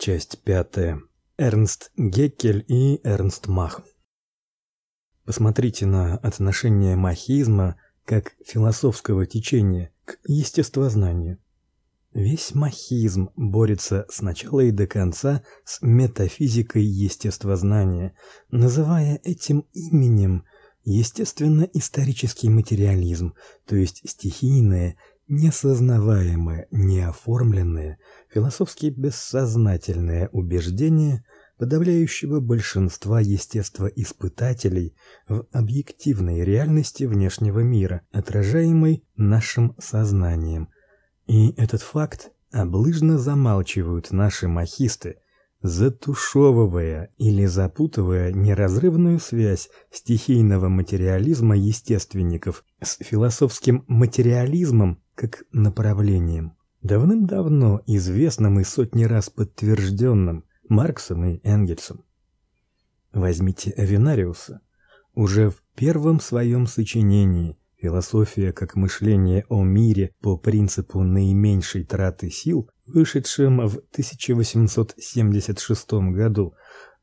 Часть пятая. Эрнст Геккель и Эрнст Мах. Посмотрите на отношение махизма как философского течения к естествознанию. Весь махизм борется с начала и до конца с метафизикой естествознания, называя этим именем естественно-исторический материализм, то есть стихийное несознаваемое, неоформленное, философски бессознательное убеждение подавляющего большинства естествоиспытателей в объективной реальности внешнего мира, отражаемой нашим сознанием. И этот факт облыжно замалчивают наши махисты, затушевывая или запутывая неразрывную связь стихийного материализма естественников с философским материализмом как направлением, давным-давно известным и сотни раз подтвержденным Марксом и Энгельсом. Возьмите Авенариуса. Уже в первом своем сочинении Философия как мышление о мире по принципу наименьшей траты сил, вышедшем в 1876 году,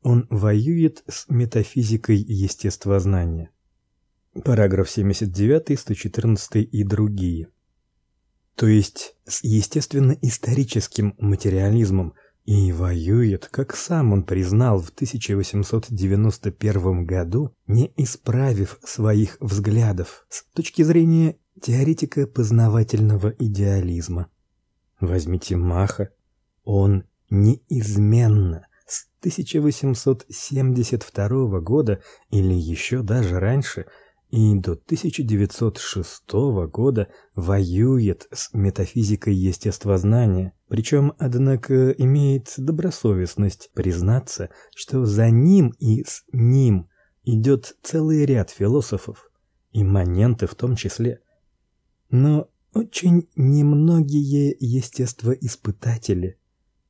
он воюет с метафизикой естествознания. Параграф 79, 114 и другие то есть с естественно-историческим материализмом, и воюет, как сам он признал в 1891 году, не исправив своих взглядов с точки зрения теоретика познавательного идеализма. Возьмите Маха, он неизменно с 1872 года или еще даже раньше – и до 1906 года воюет с метафизикой естествознания, причем, однако, имеет добросовестность признаться, что за ним и с ним идет целый ряд философов, имманенты в том числе. Но очень немногие естествоиспытатели.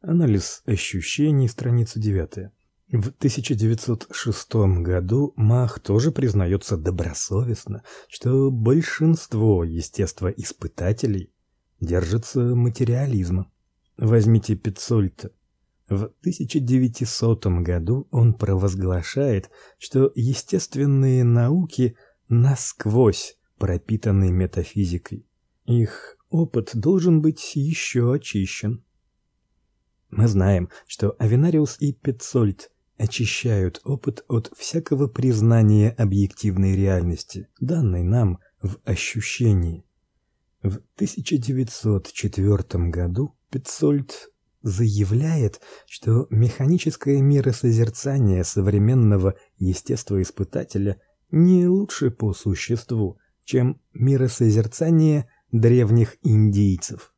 Анализ ощущений, страница 9 в 1906 году Мах тоже признается добросовестно, что большинство естествоиспытателей держится материализма. Возьмите Петцольта. В 1900 году он провозглашает, что естественные науки насквозь пропитаны метафизикой. Их опыт должен быть еще очищен. Мы знаем, что Авенариус и Петцольт очищают опыт от всякого признания объективной реальности, данной нам в ощущении. В 1904 году Петцольд заявляет, что механическое миросозерцание современного естествоиспытателя не лучше по существу, чем миросозерцание древних индейцев.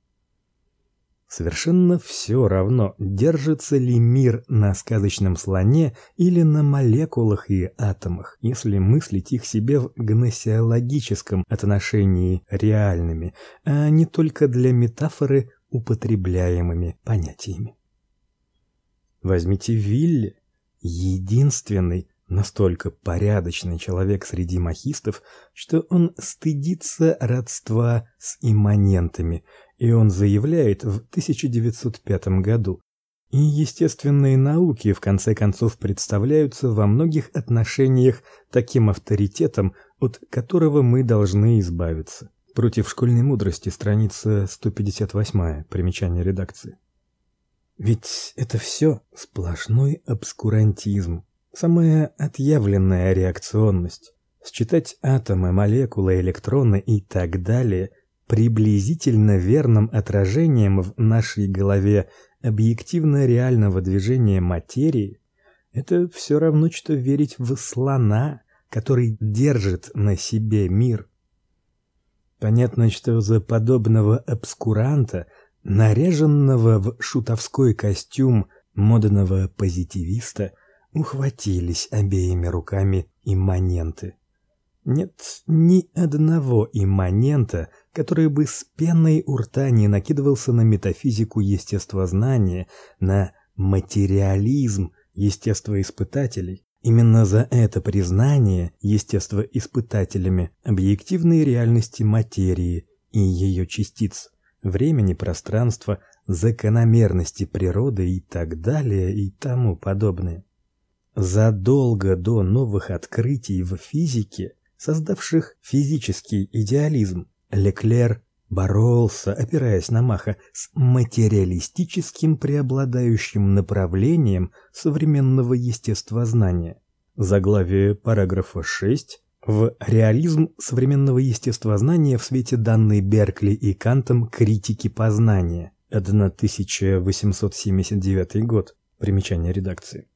Совершенно все равно, держится ли мир на сказочном слоне или на молекулах и атомах, если мыслить их себе в гносеологическом отношении реальными, а не только для метафоры употребляемыми понятиями. Возьмите Вилли, единственный настолько порядочный человек среди махистов, что он стыдится родства с имманентами и он заявляет в 1905 году: "И естественные науки в конце концов представляются во многих отношениях таким авторитетом, от которого мы должны избавиться". Против школьной мудрости, страница 158, примечание редакции. Ведь это все сплошной обскурантизм, самая отъявленная реакционность. Считать атомы, молекулы, электроны и так далее приблизительно верным отражением в нашей голове объективно реального движения материи, это все равно что верить в слона, который держит на себе мир. Понятно, что за подобного обскуранта, наряженного в шутовской костюм модного позитивиста, ухватились обеими руками имманенты. Нет ни одного имманента, который бы с пеной у рта не накидывался на метафизику естествознания, на материализм естествоиспытателей. Именно за это признание естествоиспытателями объективной реальности материи и ее частиц, времени, пространства, закономерности природы и так далее и тому подобное. Задолго до новых открытий в физике, создавших физический идеализм, Леклер боролся, опираясь на Маха, с материалистическим преобладающим направлением современного естествознания. Заглавие параграфа 6 в реализм современного естествознания в свете данной Беркли и Кантом критики познания. 1879 год. Примечание редакции.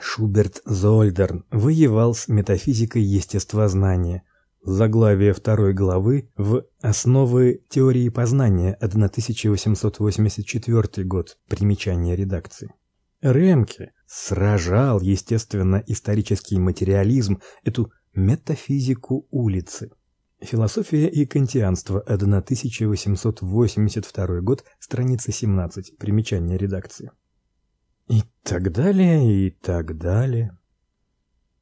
Шуберт Зольдерн воевал с метафизикой естествознания. Заглавие второй главы в Основы теории познания 1884 год. Примечание редакции. Ремке сражал, естественно, исторический материализм, эту метафизику улицы. Философия и кантианство 1882 год, страница 17. Примечание редакции. И так далее, и так далее.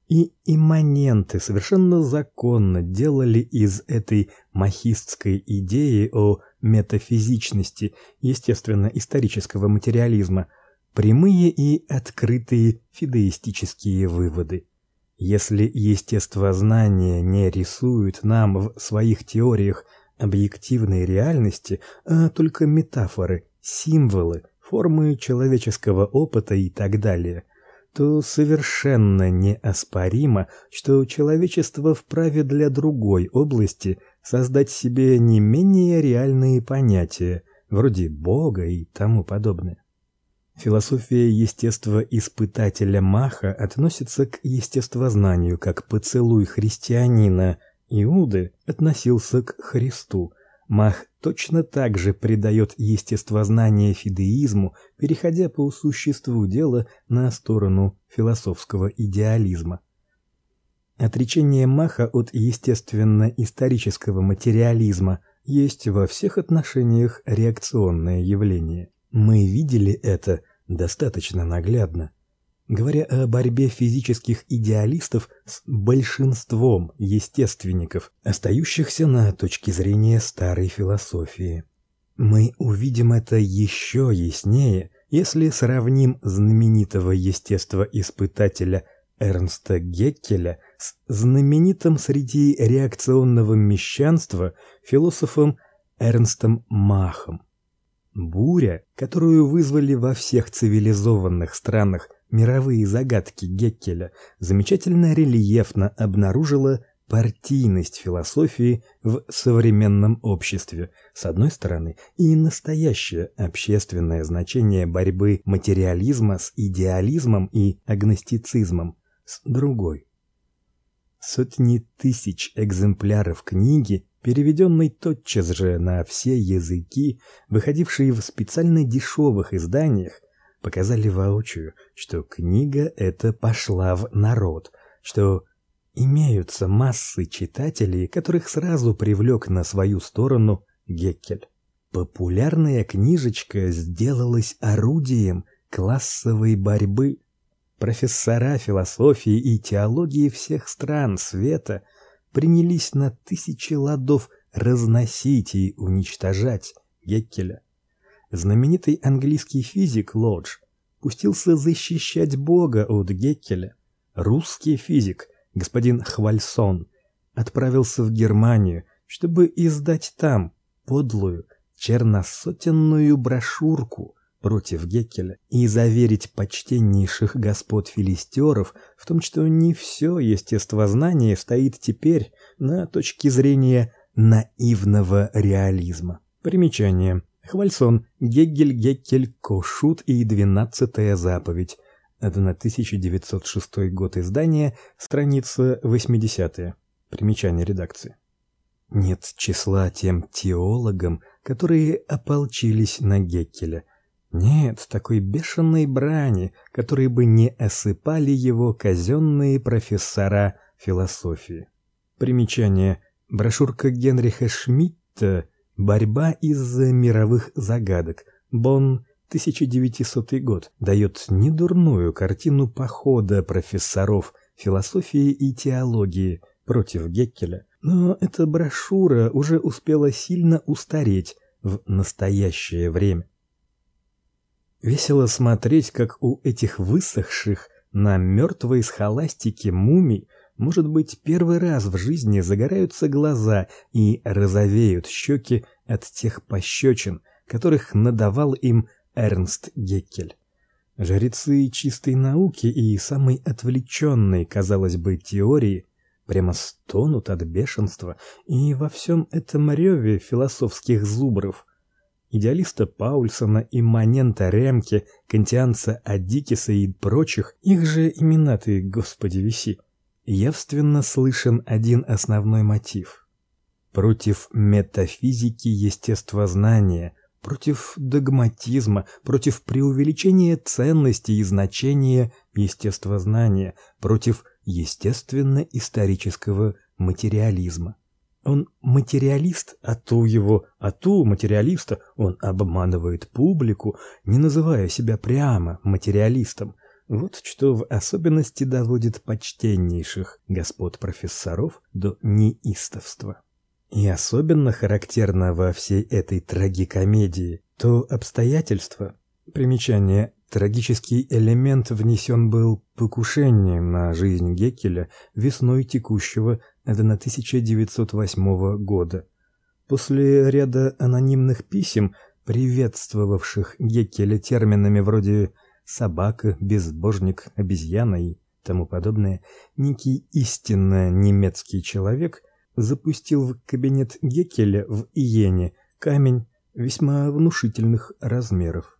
И имманенты совершенно законно делали из этой махистской идеи о метафизичности, естественно, исторического материализма, прямые и открытые фидеистические выводы. Если естествознание не рисует нам в своих теориях объективной реальности, а только метафоры, символы, формы человеческого опыта и так далее, то совершенно неоспоримо, что человечество вправе для другой области создать себе не менее реальные понятия, вроде Бога и тому подобное. Философия естествоиспытателя Маха относится к естествознанию, как поцелуй христианина Иуды относился к Христу. Мах точно так же придает естествознание фидеизму, переходя по существу дела на сторону философского идеализма. Отречение Маха от естественно-исторического материализма есть во всех отношениях реакционное явление. Мы видели это достаточно наглядно говоря о борьбе физических идеалистов с большинством естественников, остающихся на точке зрения старой философии. Мы увидим это еще яснее, если сравним знаменитого естествоиспытателя Эрнста Геккеля с знаменитым среди реакционного мещанства философом Эрнстом Махом. Буря, которую вызвали во всех цивилизованных странах мировые загадки Геккеля замечательно рельефно обнаружила партийность философии в современном обществе с одной стороны и настоящее общественное значение борьбы материализма с идеализмом и агностицизмом с другой. Сотни тысяч экземпляров книги, переведенной тотчас же на все языки, выходившие в специально дешевых изданиях, показали воочию, что книга эта пошла в народ, что имеются массы читателей, которых сразу привлек на свою сторону Геккель. Популярная книжечка сделалась орудием классовой борьбы. Профессора философии и теологии всех стран света принялись на тысячи ладов разносить и уничтожать Геккеля. Знаменитый английский физик Лодж пустился защищать Бога от Геккеля. Русский физик господин Хвальсон отправился в Германию, чтобы издать там подлую черносотенную брошюрку против Геккеля и заверить почтеннейших господ филистеров в том, что не все естествознание стоит теперь на точке зрения наивного реализма. Примечание. Хвальсон, Гегель, Геккель, Кошут и двенадцатая заповедь. 1906 год издания, страница 80. Примечание редакции. Нет числа тем теологам, которые ополчились на Геккеля. Нет такой бешеной брани, которые бы не осыпали его казенные профессора философии. Примечание. Брошюрка Генриха Шмидта Борьба из-за мировых загадок. Бонн 1900 год дает недурную картину похода профессоров философии и теологии против Геккеля. Но эта брошюра уже успела сильно устареть в настоящее время. Весело смотреть, как у этих высохших на мертвой схоластике мумий может быть, первый раз в жизни загораются глаза и розовеют щеки от тех пощечин, которых надавал им Эрнст Геккель. Жрецы чистой науки и самой отвлеченной, казалось бы, теории прямо стонут от бешенства, и во всем этом реве философских зубров идеалиста Паульсона, имманента Ремке, кантианца Адикиса и прочих, их же имена ты, Господи, виси, явственно слышен один основной мотив. Против метафизики естествознания, против догматизма, против преувеличения ценности и значения естествознания, против естественно-исторического материализма. Он материалист, а ту его, а ту материалиста он обманывает публику, не называя себя прямо материалистом – вот что в особенности доводит почтеннейших господ профессоров до неистовства. И особенно характерно во всей этой трагикомедии то обстоятельство, примечание Трагический элемент внесен был покушением на жизнь Геккеля весной текущего 1908 года. После ряда анонимных писем, приветствовавших Геккеля терминами вроде собака, безбожник, обезьяна и тому подобное, некий истинно немецкий человек запустил в кабинет Геккеля в Иене камень весьма внушительных размеров.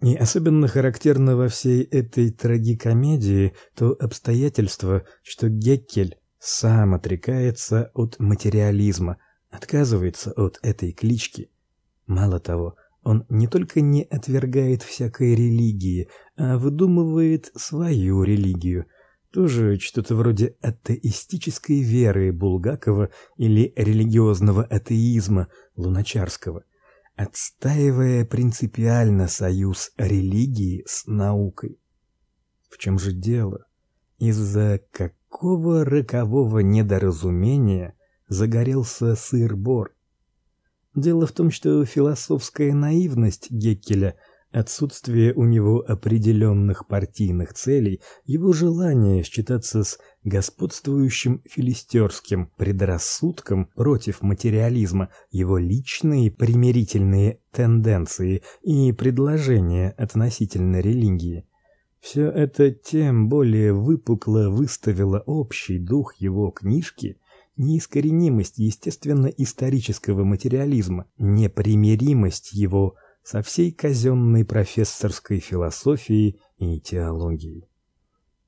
И особенно характерно во всей этой трагикомедии то обстоятельство, что Геккель сам отрекается от материализма, отказывается от этой клички. Мало того, он не только не отвергает всякой религии, а выдумывает свою религию. Тоже что-то вроде атеистической веры Булгакова или религиозного атеизма Луначарского, отстаивая принципиально союз религии с наукой. В чем же дело? Из-за какого рокового недоразумения загорелся сыр-бор? Дело в том, что философская наивность Геккеля, отсутствие у него определенных партийных целей, его желание считаться с господствующим филистерским предрассудком против материализма, его личные примирительные тенденции и предложения относительно религии. Все это тем более выпукло выставило общий дух его книжки неискоренимость естественно-исторического материализма, непримиримость его со всей казенной профессорской философией и теологией.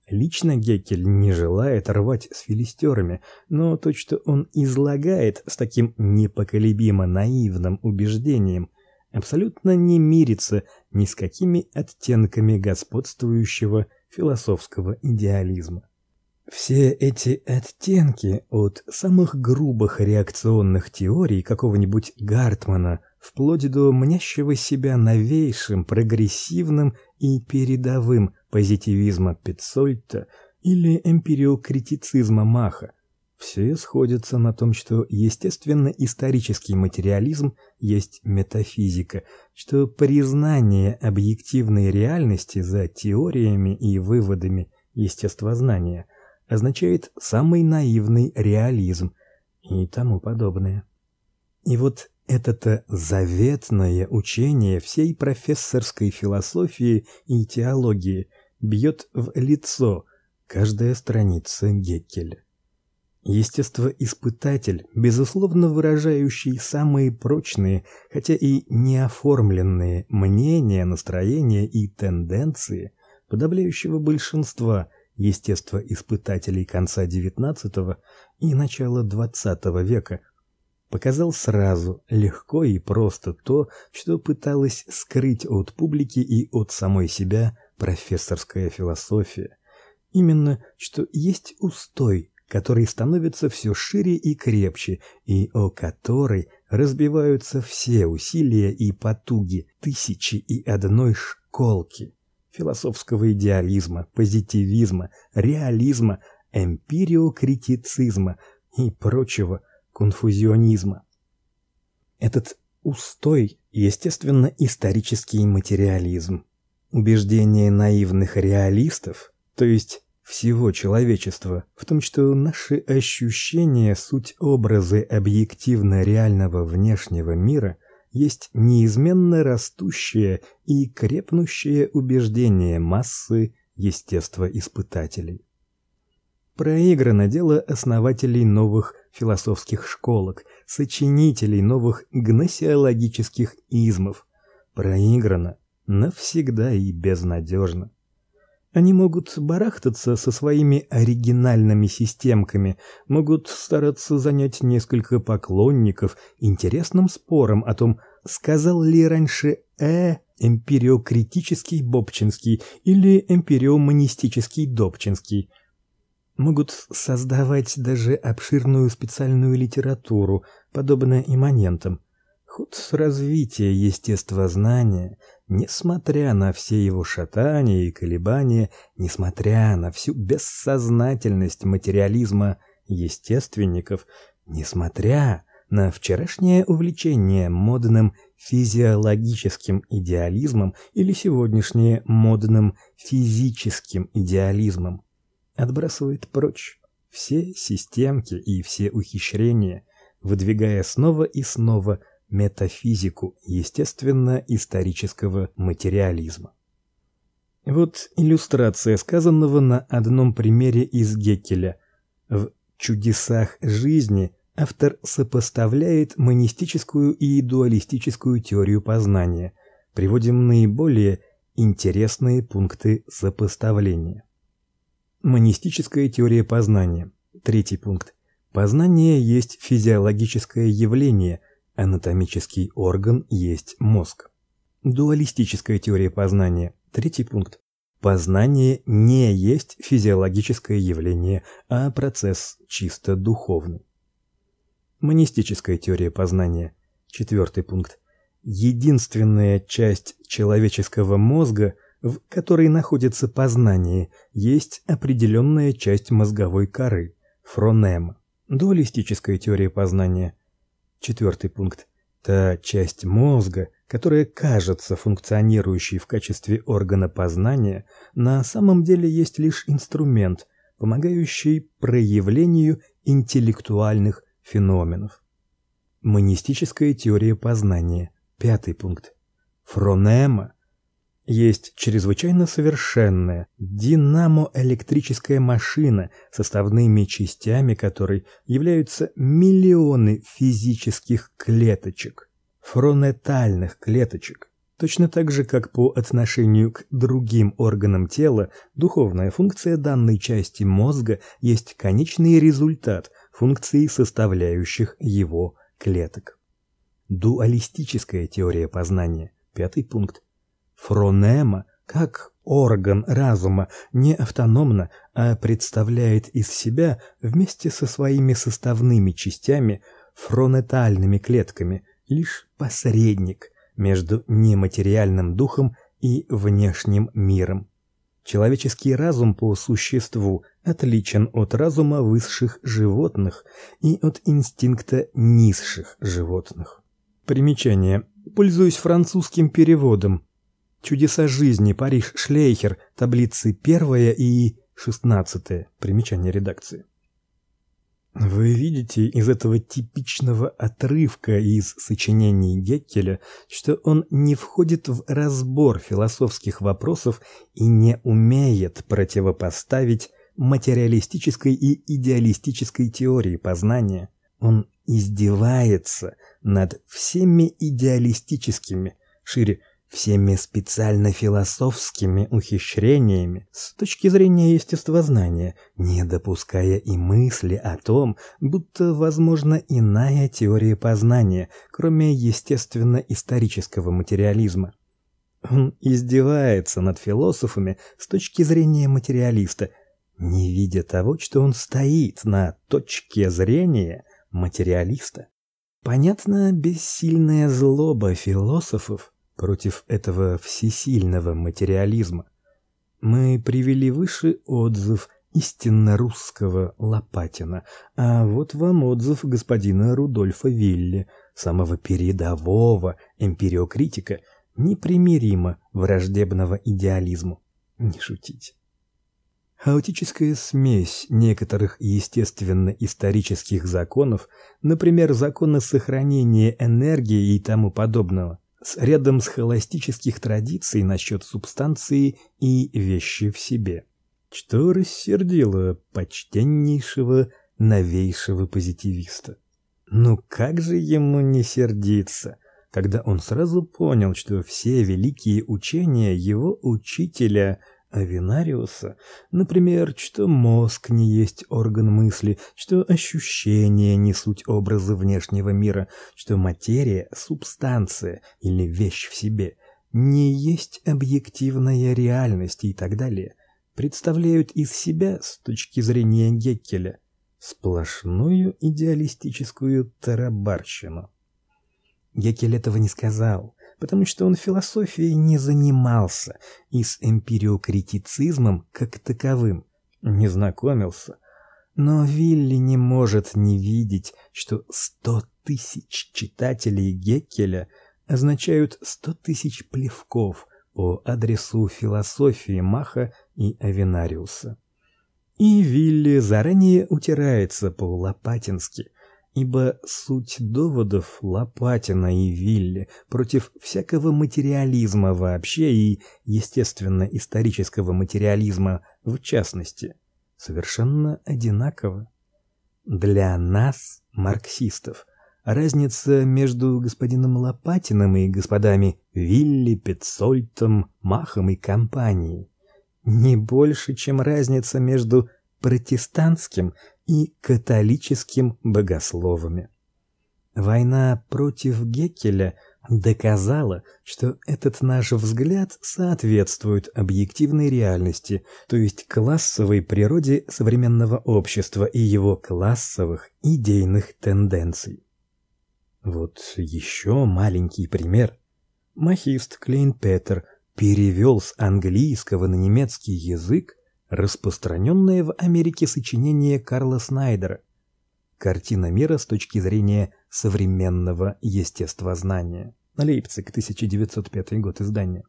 Лично Геккель не желает рвать с филистерами, но то, что он излагает с таким непоколебимо наивным убеждением, абсолютно не мирится ни с какими оттенками господствующего философского идеализма. Все эти оттенки от самых грубых реакционных теорий какого-нибудь Гартмана вплоть до мнящего себя новейшим, прогрессивным и передовым позитивизма Петцольта или эмпириокритицизма Маха, все сходятся на том, что естественно-исторический материализм есть метафизика, что признание объективной реальности за теориями и выводами естествознания – означает самый наивный реализм и тому подобное. И вот это-то заветное учение всей профессорской философии и теологии бьет в лицо каждая страница Геккеля. Естествоиспытатель, безусловно выражающий самые прочные, хотя и неоформленные мнения, настроения и тенденции подавляющего большинства естествоиспытателей конца XIX и начала XX века, показал сразу, легко и просто то, что пыталась скрыть от публики и от самой себя профессорская философия. Именно, что есть устой, который становится все шире и крепче, и о который разбиваются все усилия и потуги тысячи и одной школки философского идеализма, позитивизма, реализма, эмпириокритицизма и прочего конфузионизма. Этот устой естественно-исторический материализм. Убеждение наивных реалистов, то есть всего человечества, в том, что наши ощущения суть образы объективно реального внешнего мира, есть неизменно растущее и крепнущее убеждение массы естествоиспытателей. Проиграно дело основателей новых философских школок, сочинителей новых гносеологических измов. Проиграно навсегда и безнадежно. Они могут барахтаться со своими оригинальными системками, могут стараться занять несколько поклонников интересным спором о том, сказал ли раньше э эмпириокритический Бобчинский или эмпириомонистический Добчинский. Могут создавать даже обширную специальную литературу, подобно имманентам. Ход развития естествознания – Несмотря на все его шатания и колебания, несмотря на всю бессознательность материализма естественников, несмотря на вчерашнее увлечение модным физиологическим идеализмом или сегодняшнее модным физическим идеализмом, отбрасывает прочь все системки и все ухищрения, выдвигая снова и снова метафизику естественно-исторического материализма. Вот иллюстрация сказанного на одном примере из Геккеля. В Чудесах жизни автор сопоставляет монистическую и дуалистическую теорию познания. Приводим наиболее интересные пункты сопоставления. Монистическая теория познания. Третий пункт. Познание есть физиологическое явление, Анатомический орган есть мозг. Дуалистическая теория познания. Третий пункт. Познание не есть физиологическое явление, а процесс чисто духовный. Монистическая теория познания. Четвертый пункт. Единственная часть человеческого мозга, в которой находится познание, есть определенная часть мозговой коры фронема. Дуалистическая теория познания. Четвертый пункт. Та часть мозга, которая кажется функционирующей в качестве органа познания, на самом деле есть лишь инструмент, помогающий проявлению интеллектуальных феноменов. Монистическая теория познания. Пятый пункт. Фронема есть чрезвычайно совершенная динамоэлектрическая машина, составными частями которой являются миллионы физических клеточек, фронетальных клеточек. Точно так же, как по отношению к другим органам тела, духовная функция данной части мозга есть конечный результат функций составляющих его клеток. Дуалистическая теория познания. Пятый пункт Фронема, как орган разума, не автономно, а представляет из себя вместе со своими составными частями, фронетальными клетками, лишь посредник между нематериальным духом и внешним миром. Человеческий разум по существу отличен от разума высших животных и от инстинкта низших животных. Примечание. Пользуюсь французским переводом. Чудеса жизни, Париж, Шлейхер, таблицы 1 и 16. Примечание редакции. Вы видите из этого типичного отрывка из сочинений Геккеля, что он не входит в разбор философских вопросов и не умеет противопоставить материалистической и идеалистической теории познания. Он издевается над всеми идеалистическими, шире всеми специально философскими ухищрениями с точки зрения естествознания, не допуская и мысли о том, будто возможна иная теория познания, кроме естественно-исторического материализма. Он издевается над философами с точки зрения материалиста, не видя того, что он стоит на точке зрения материалиста. Понятна бессильная злоба философов против этого всесильного материализма. Мы привели выше отзыв истинно русского Лопатина. А вот вам отзыв господина Рудольфа Вилли, самого передового эмпириокритика, непримиримо враждебного идеализму. Не шутите. Хаотическая смесь некоторых естественно-исторических законов, например, законы сохранения энергии и тому подобного, с рядом схоластических традиций насчет субстанции и вещи в себе, что рассердило почтеннейшего новейшего позитивиста. Ну как же ему не сердиться, когда он сразу понял, что все великие учения его учителя – Авинариуса, например, что мозг не есть орган мысли, что ощущения не суть образы внешнего мира, что материя субстанция или вещь в себе. Не есть объективная реальность и так далее, представляют из себя с точки зрения Геккеля сплошную идеалистическую тарабарщину. Геккель этого не сказал потому что он философией не занимался и с эмпириокритицизмом как таковым не знакомился. Но Вилли не может не видеть, что сто тысяч читателей Геккеля означают сто тысяч плевков по адресу философии Маха и Авенариуса. И Вилли заранее утирается по-лопатински, ибо суть доводов Лопатина и Вилли против всякого материализма вообще и, естественно, исторического материализма в частности, совершенно одинакова. Для нас, марксистов, разница между господином Лопатиным и господами Вилли, Петцольтом, Махом и компанией не больше, чем разница между протестантским и католическим богословами. Война против Геккеля доказала, что этот наш взгляд соответствует объективной реальности, то есть классовой природе современного общества и его классовых идейных тенденций. Вот еще маленький пример. Махист Клейн Петер перевел с английского на немецкий язык распространенное в Америке сочинение Карла Снайдера Картина мира с точки зрения современного естествознания. Лейпциг, 1905 год издания.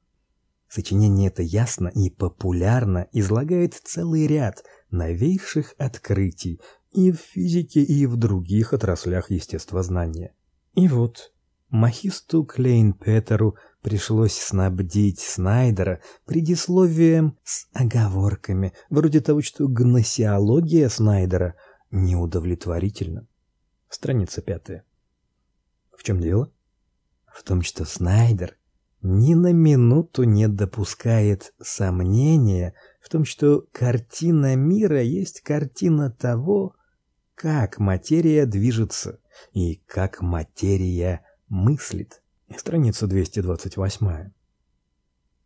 Сочинение это ясно и популярно излагает целый ряд новейших открытий и в физике, и в других отраслях естествознания. И вот Махисту Клейн Петеру пришлось снабдить Снайдера предисловием с оговорками, вроде того, что гносеология Снайдера неудовлетворительна. Страница пятая. В чем дело? В том, что Снайдер ни на минуту не допускает сомнения в том, что картина мира есть картина того, как материя движется и как материя мыслит. Страница 228.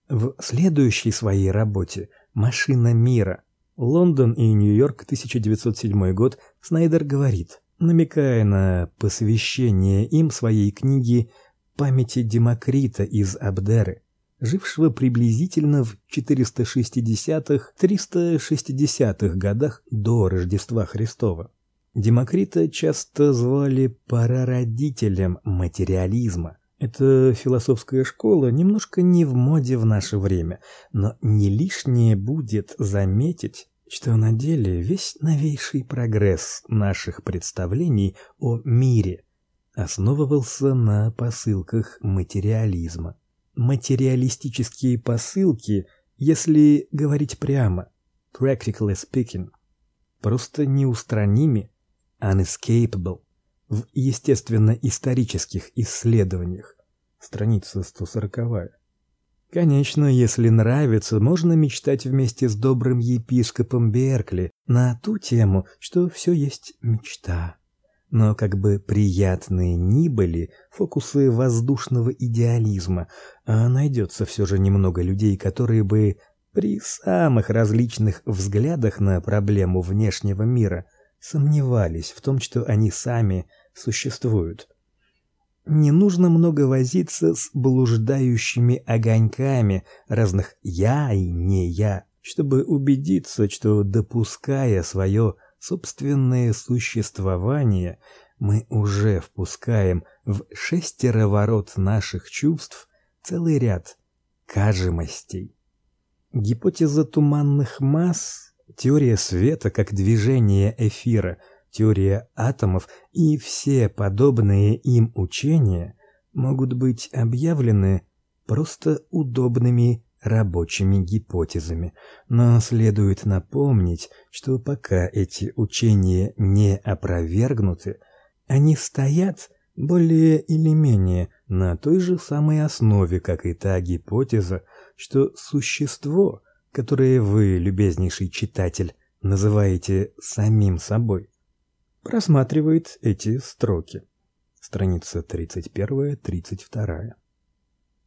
В следующей своей работе Машина мира. Лондон и Нью-Йорк, 1907 год, Снайдер говорит, намекая на посвящение им своей книги Памяти Демокрита из Абдеры, жившего приблизительно в 460-360-х годах до Рождества Христова. Демокрита часто звали прародителем материализма. Эта философская школа немножко не в моде в наше время, но не лишнее будет заметить, что на деле весь новейший прогресс наших представлений о мире основывался на посылках материализма. Материалистические посылки, если говорить прямо, practically speaking, просто неустранимы unescapable в естественно-исторических исследованиях. Страница 140. Конечно, если нравится, можно мечтать вместе с добрым епископом Беркли на ту тему, что все есть мечта. Но как бы приятные ни были фокусы воздушного идеализма, а найдется все же немного людей, которые бы при самых различных взглядах на проблему внешнего мира – сомневались в том, что они сами существуют. Не нужно много возиться с блуждающими огоньками разных я и не я. чтобы убедиться, что допуская свое собственное существование, мы уже впускаем в шестероворот наших чувств целый ряд кажемостей. Гипотеза туманных масс, теория света как движение эфира, теория атомов и все подобные им учения могут быть объявлены просто удобными рабочими гипотезами, но следует напомнить, что пока эти учения не опровергнуты, они стоят более или менее на той же самой основе, как и та гипотеза, что существо, которое вы, любезнейший читатель, называете самим собой, просматривает эти строки. Страница 31-32.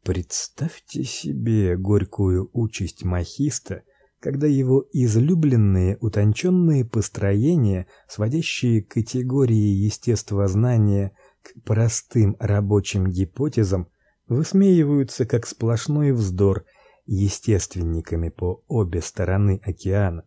Представьте себе горькую участь махиста, когда его излюбленные утонченные построения, сводящие категории естествознания к простым рабочим гипотезам, высмеиваются как сплошной вздор естественниками по обе стороны океана.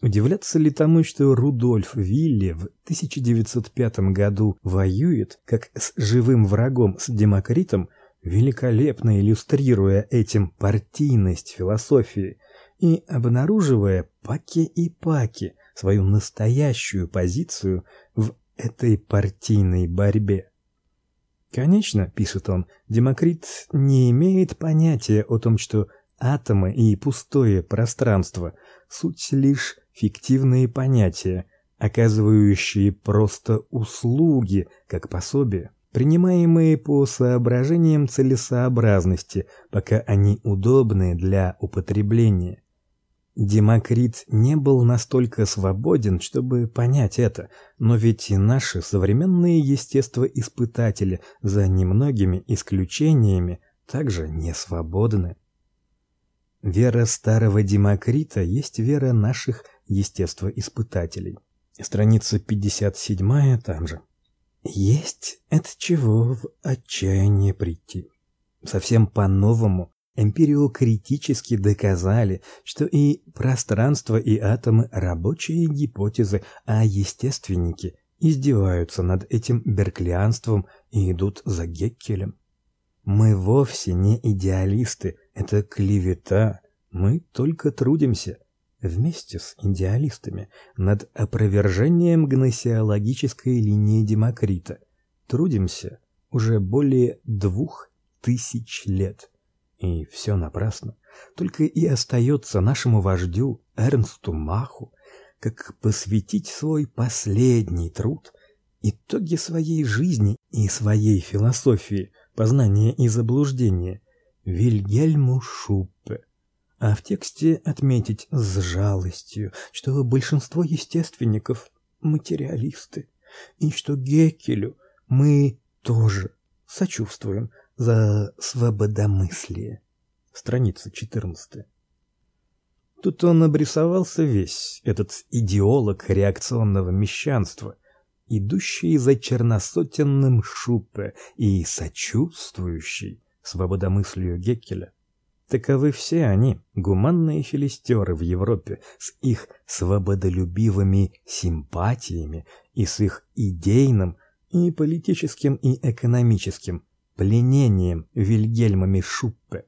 Удивляться ли тому, что Рудольф Вилли в 1905 году воюет как с живым врагом с Демокритом, великолепно иллюстрируя этим партийность философии и обнаруживая паки и паки свою настоящую позицию в этой партийной борьбе. Конечно, пишет он, Демокрит не имеет понятия о том, что атомы и пустое пространство суть лишь фиктивные понятия, оказывающие просто услуги как пособие принимаемые по соображениям целесообразности, пока они удобны для употребления. Демокрит не был настолько свободен, чтобы понять это, но ведь и наши современные естествоиспытатели, за немногими исключениями, также не свободны. Вера старого Демокрита есть вера наших естествоиспытателей. Страница 57 там же. Есть от чего в отчаяние прийти. Совсем по-новому эмпириокритически доказали, что и пространство, и атомы рабочие гипотезы, а естественники издеваются над этим берклианством и идут за Геккелем. Мы вовсе не идеалисты, это клевета. Мы только трудимся вместе с идеалистами над опровержением гносеологической линии Демокрита. Трудимся уже более двух тысяч лет. И все напрасно. Только и остается нашему вождю Эрнсту Маху, как посвятить свой последний труд итоги своей жизни и своей философии познания и заблуждения Вильгельму Шуппе а в тексте отметить с жалостью, что большинство естественников материалисты, и что Геккелю мы тоже сочувствуем за свободомыслие. Страница 14. Тут он обрисовался весь, этот идеолог реакционного мещанства, идущий за черносотенным Шупе и сочувствующий свободомыслию Геккеля. Таковы все они, гуманные филистеры в Европе, с их свободолюбивыми симпатиями и с их идейным и политическим и экономическим пленением Вильгельмами Шуппе.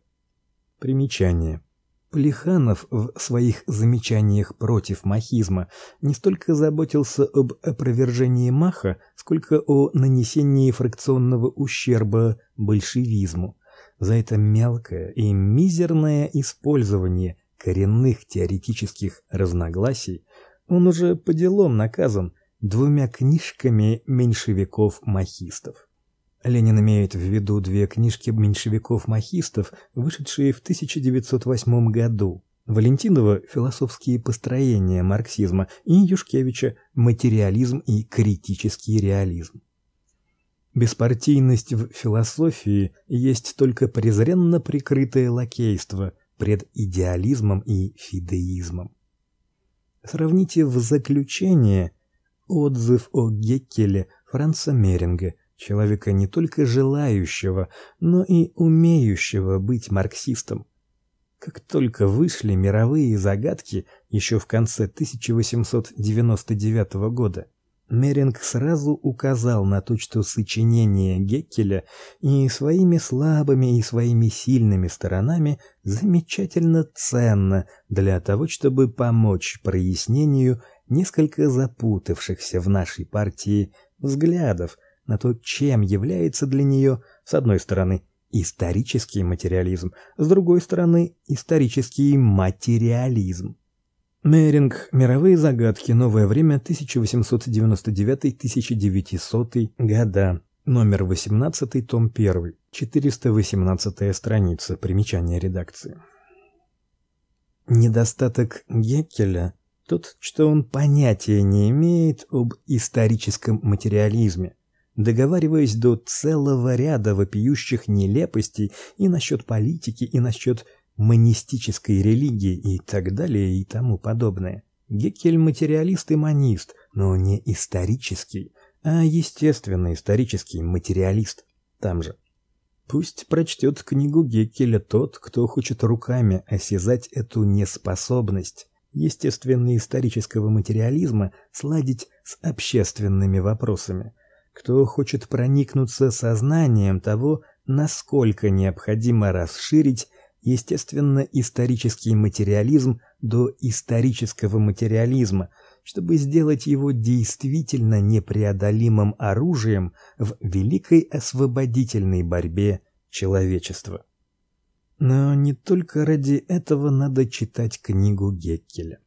Примечание. Плеханов в своих замечаниях против махизма не столько заботился об опровержении маха, сколько о нанесении фракционного ущерба большевизму за это мелкое и мизерное использование коренных теоретических разногласий он уже по делам наказан двумя книжками меньшевиков-махистов. Ленин имеет в виду две книжки меньшевиков-махистов, вышедшие в 1908 году. Валентинова «Философские построения марксизма» и Юшкевича «Материализм и критический реализм». Беспартийность в философии есть только презренно прикрытое лакейство пред идеализмом и фидеизмом. Сравните в заключение отзыв о Геккеле Франца Меринга, человека не только желающего, но и умеющего быть марксистом. Как только вышли мировые загадки еще в конце 1899 года, Меринг сразу указал на то, что сочинение Геккеля и своими слабыми, и своими сильными сторонами замечательно ценно для того, чтобы помочь прояснению несколько запутавшихся в нашей партии взглядов на то, чем является для нее, с одной стороны, исторический материализм, с другой стороны, исторический материализм. Меринг. Мировые загадки. Новое время. 1899-1900 года. Номер 18, том 1. 418 страница. Примечание редакции. Недостаток Геккеля тот, что он понятия не имеет об историческом материализме, договариваясь до целого ряда вопиющих нелепостей и насчет политики, и насчет монистической религии и так далее и тому подобное. Геккель материалист и монист, но не исторический, а естественно исторический материалист. Там же. Пусть прочтет книгу Геккеля тот, кто хочет руками осязать эту неспособность естественно-исторического материализма сладить с общественными вопросами. Кто хочет проникнуться сознанием того, насколько необходимо расширить естественно-исторический материализм до исторического материализма, чтобы сделать его действительно непреодолимым оружием в великой освободительной борьбе человечества. Но не только ради этого надо читать книгу Геккеля.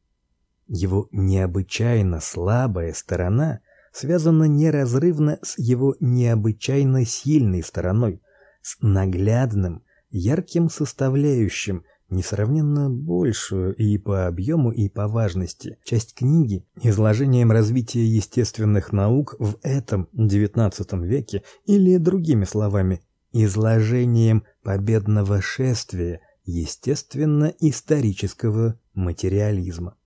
Его необычайно слабая сторона связана неразрывно с его необычайно сильной стороной, с наглядным, ярким составляющим, несравненно большую и по объему, и по важности часть книги изложением развития естественных наук в этом XIX веке или другими словами, изложением победного шествия естественно-исторического материализма.